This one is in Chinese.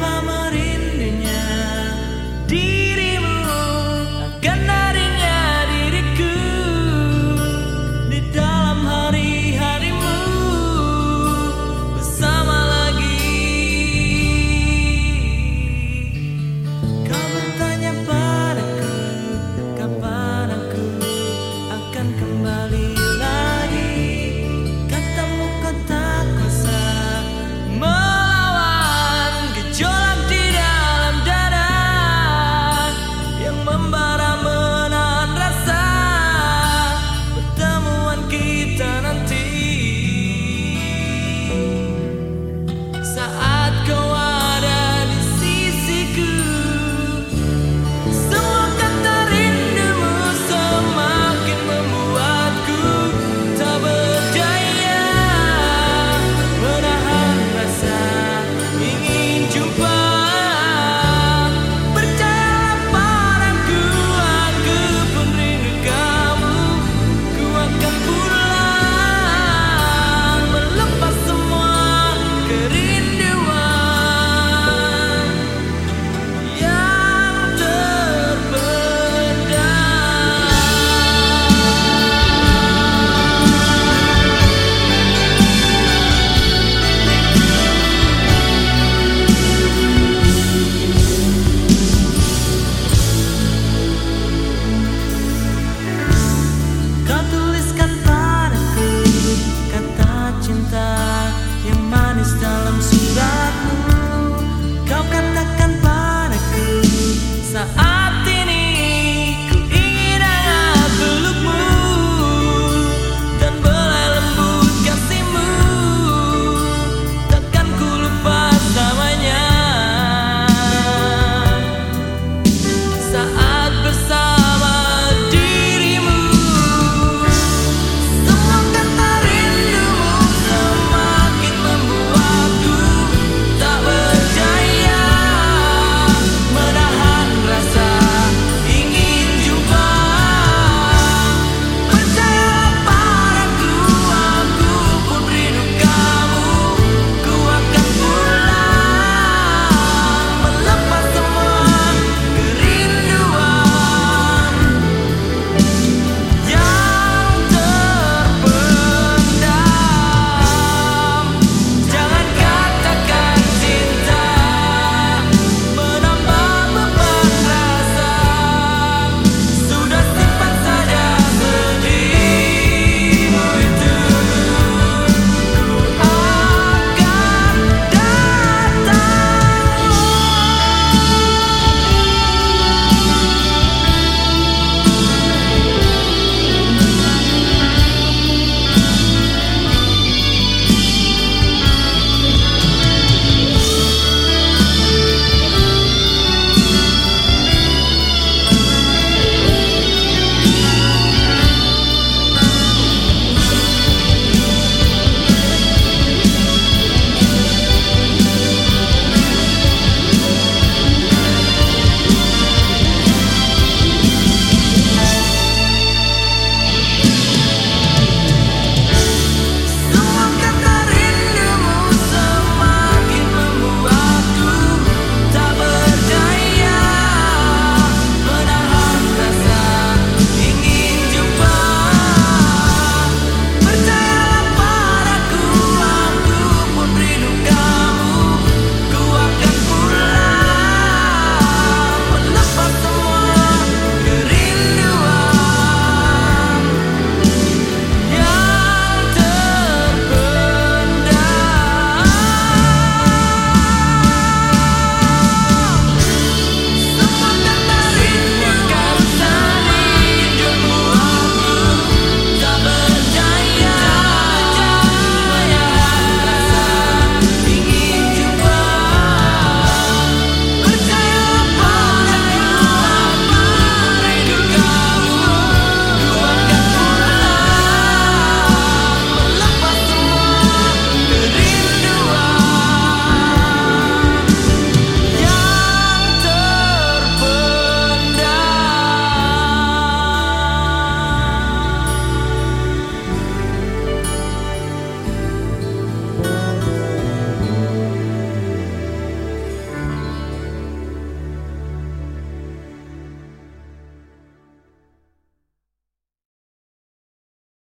妈妈